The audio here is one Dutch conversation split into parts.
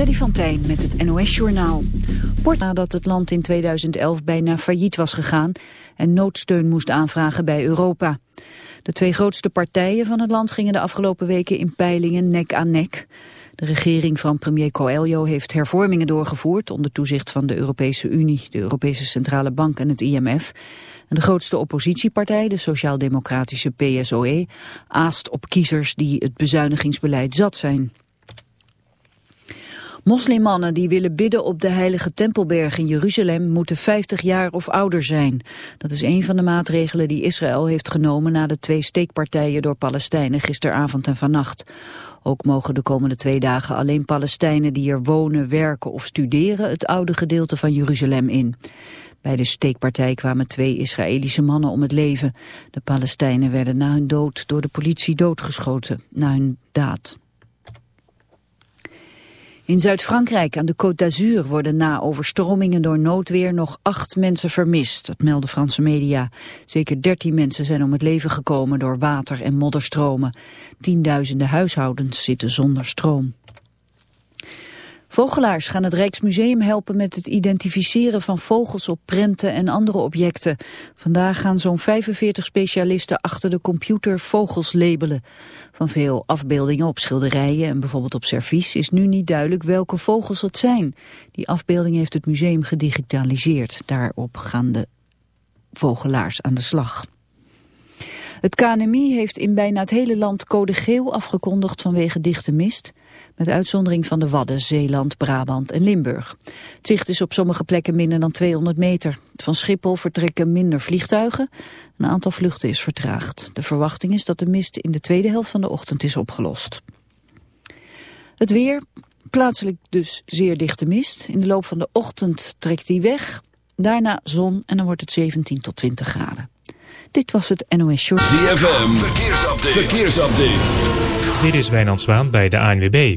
Freddy van met het NOS-journaal. Port nadat het land in 2011 bijna failliet was gegaan en noodsteun moest aanvragen bij Europa. De twee grootste partijen van het land gingen de afgelopen weken in peilingen nek aan nek. De regering van premier Coelho heeft hervormingen doorgevoerd onder toezicht van de Europese Unie, de Europese Centrale Bank en het IMF. En de grootste oppositiepartij, de sociaal-democratische PSOE, aast op kiezers die het bezuinigingsbeleid zat zijn. Moslimmannen die willen bidden op de heilige Tempelberg in Jeruzalem moeten 50 jaar of ouder zijn. Dat is een van de maatregelen die Israël heeft genomen na de twee steekpartijen door Palestijnen gisteravond en vannacht. Ook mogen de komende twee dagen alleen Palestijnen die er wonen, werken of studeren het oude gedeelte van Jeruzalem in. Bij de steekpartij kwamen twee Israëlische mannen om het leven. De Palestijnen werden na hun dood door de politie doodgeschoten, na hun daad. In Zuid-Frankrijk aan de Côte d'Azur worden na overstromingen door noodweer nog acht mensen vermist. Dat melden Franse media. Zeker dertien mensen zijn om het leven gekomen door water- en modderstromen. Tienduizenden huishoudens zitten zonder stroom. Vogelaars gaan het Rijksmuseum helpen met het identificeren van vogels op prenten en andere objecten. Vandaag gaan zo'n 45 specialisten achter de computer vogels labelen. Van veel afbeeldingen op schilderijen en bijvoorbeeld op servies is nu niet duidelijk welke vogels het zijn. Die afbeelding heeft het museum gedigitaliseerd. Daarop gaan de vogelaars aan de slag. Het KNMI heeft in bijna het hele land code geel afgekondigd vanwege dichte mist met uitzondering van de Wadden, Zeeland, Brabant en Limburg. Het zicht is op sommige plekken minder dan 200 meter. Van Schiphol vertrekken minder vliegtuigen. Een aantal vluchten is vertraagd. De verwachting is dat de mist in de tweede helft van de ochtend is opgelost. Het weer, plaatselijk dus zeer dichte mist. In de loop van de ochtend trekt die weg. Daarna zon en dan wordt het 17 tot 20 graden. Dit was het NOS Short. ZFM, verkeersupdate. verkeersupdate. Dit is Wijnand Zwaan bij de ANWB.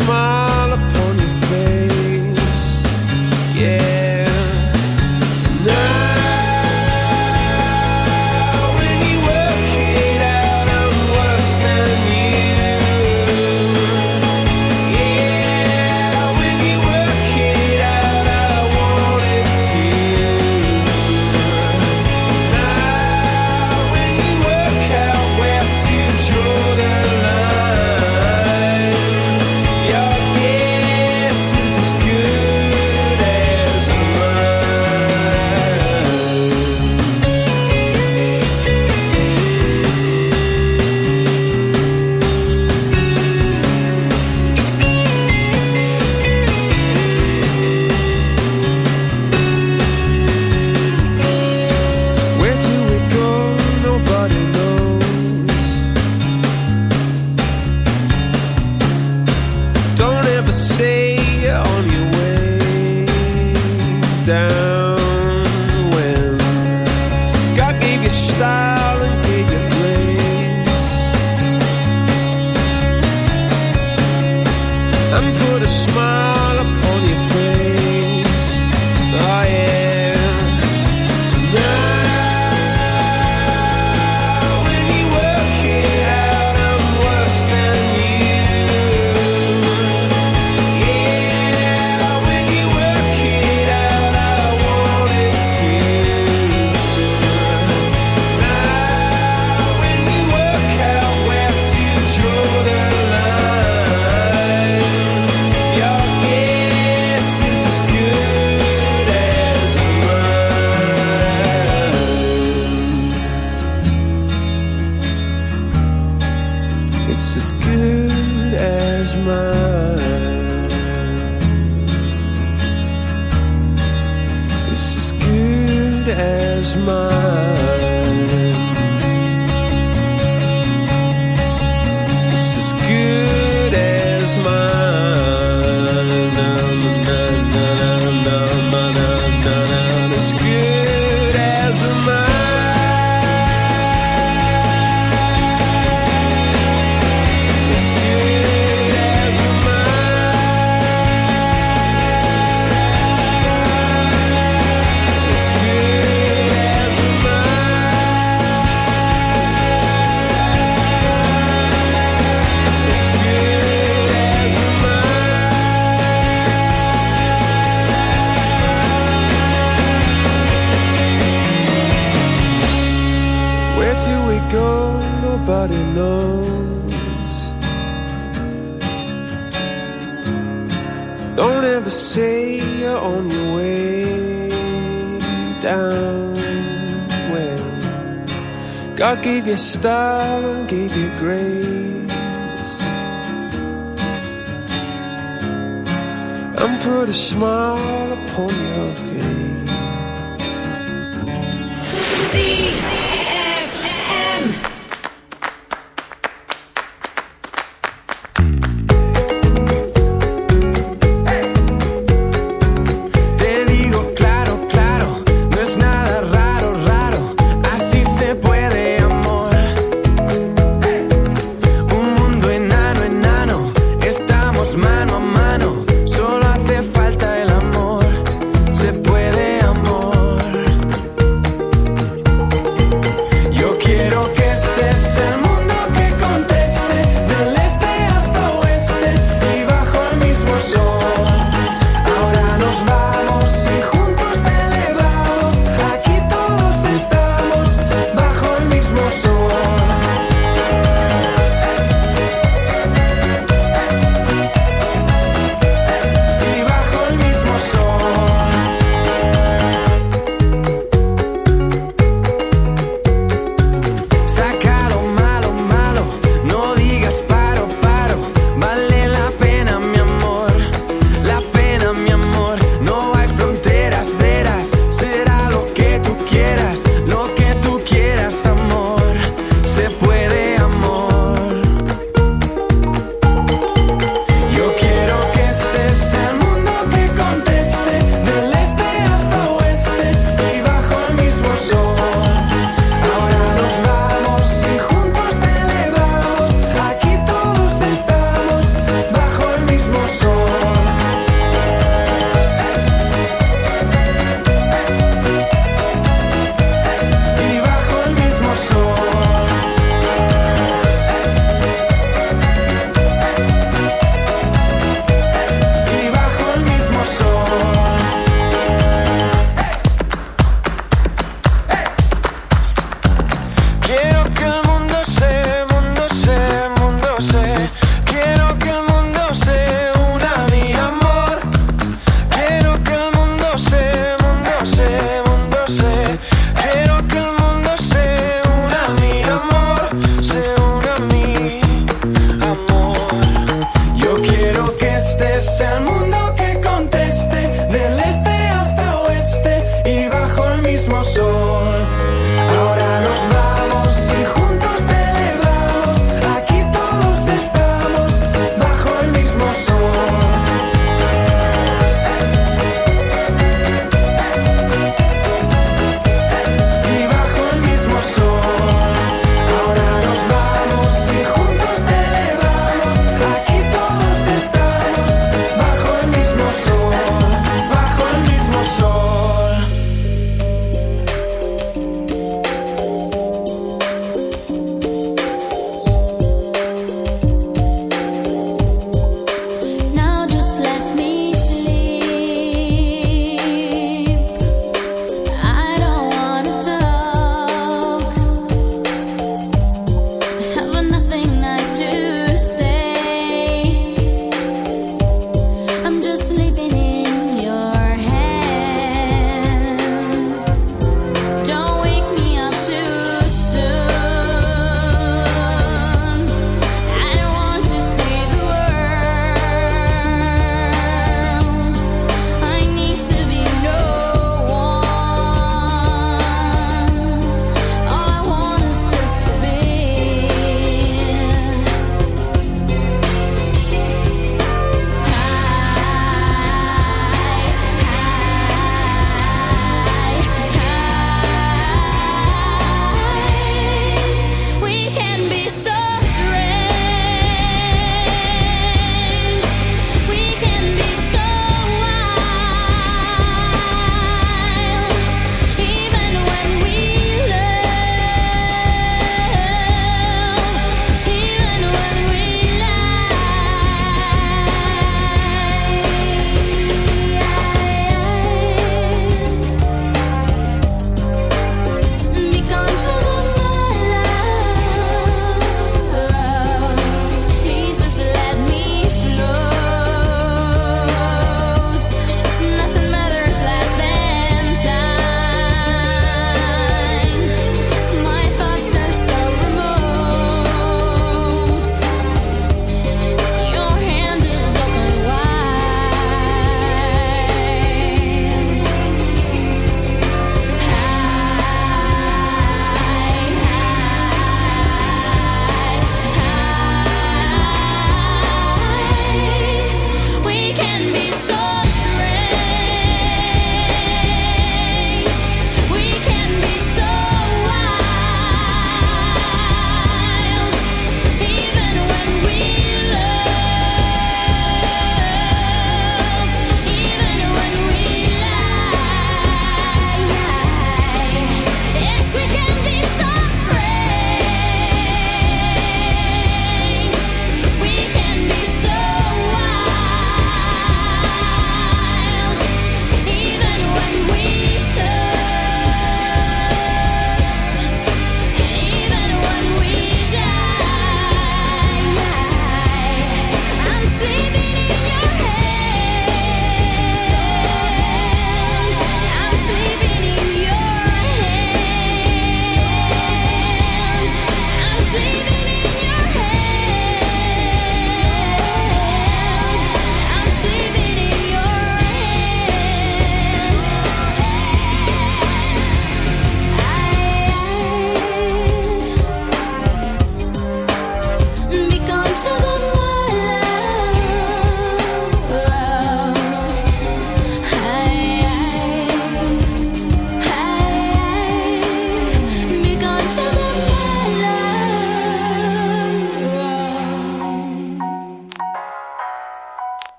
smile. my stop.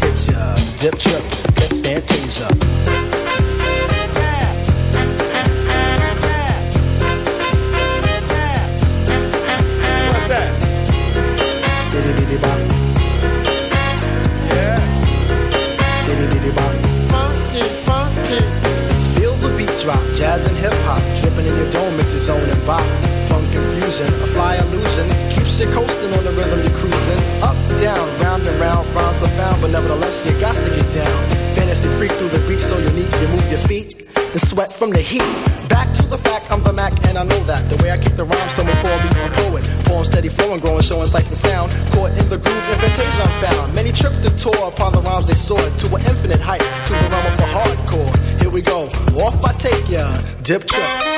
hit ya, dip, trip, ya.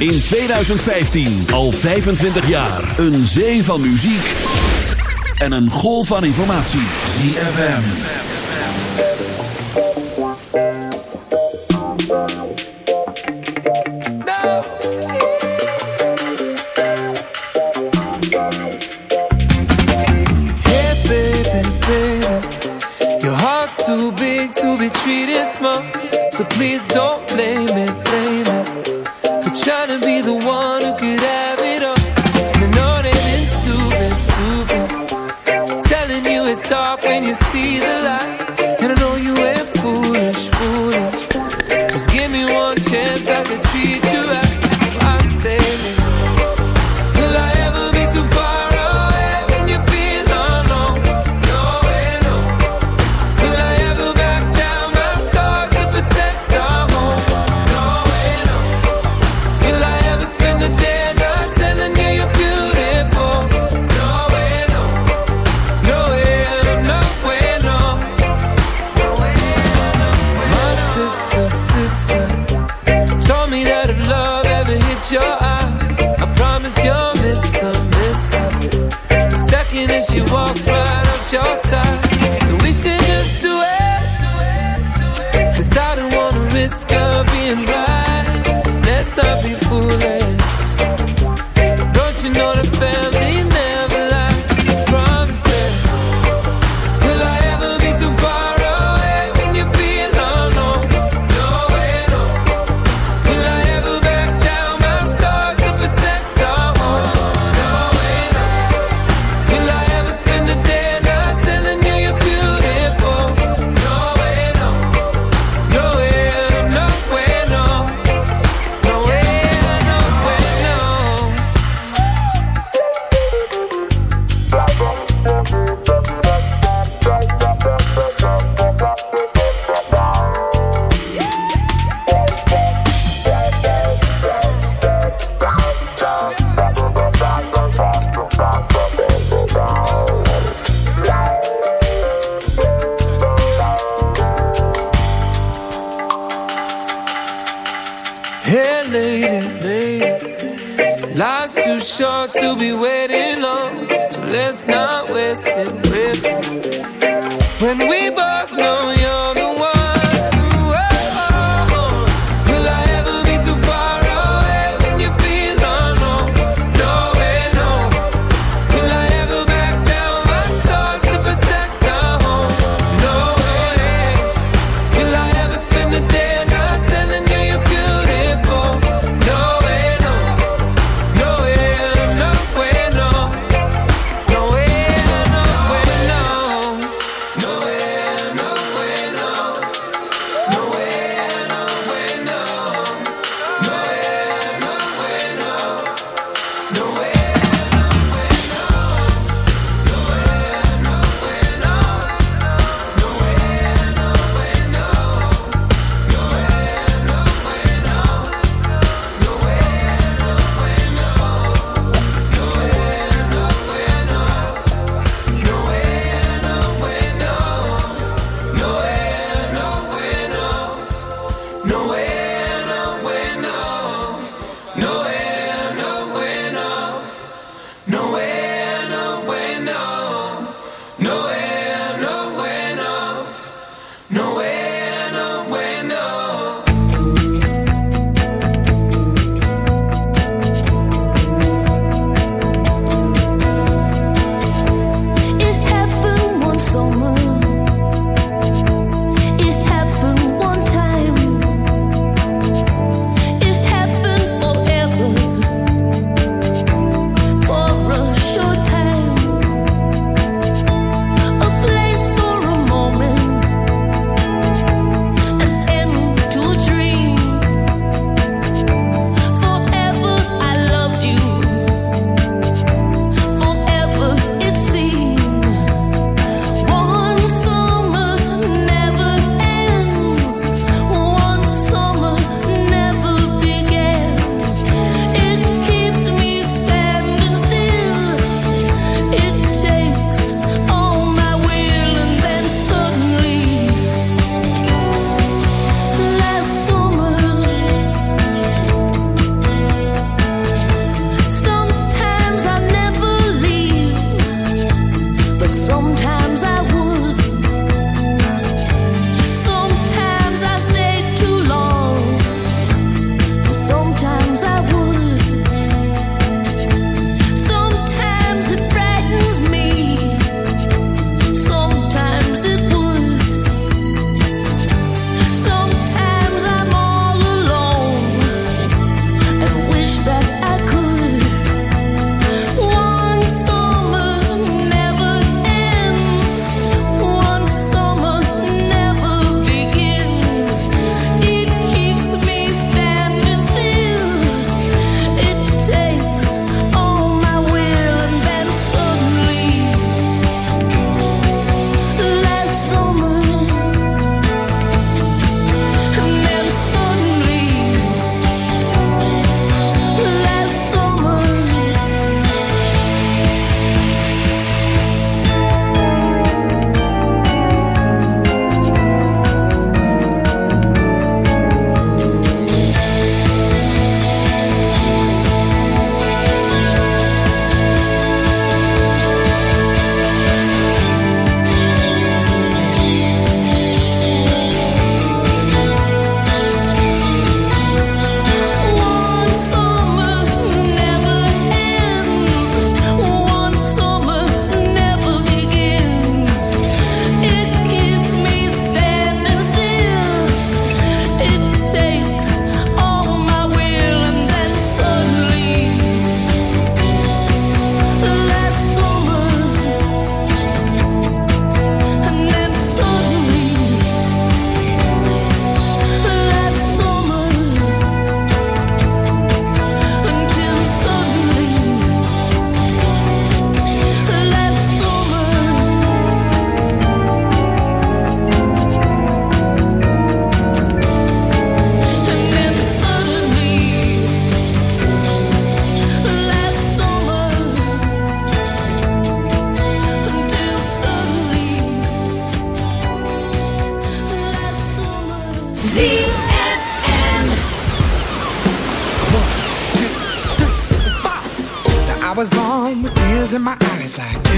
In 2015, al 25 jaar. Een zee van muziek en een golf van informatie. ZFM. No. Hey baby, baby. Your heart's too big to be treated small. So please don't.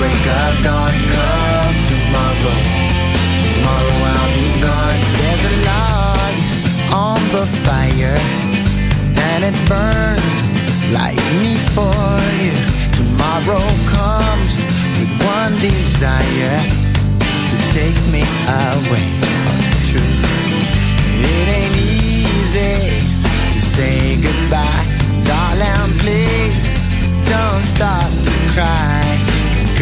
break of dawn Come tomorrow. Tomorrow I'll be gone There's a log on the fire And it burns like me for you. Tomorrow comes with one desire To take me away from the truth. It ain't easy to say goodbye. Darling, please don't stop to cry.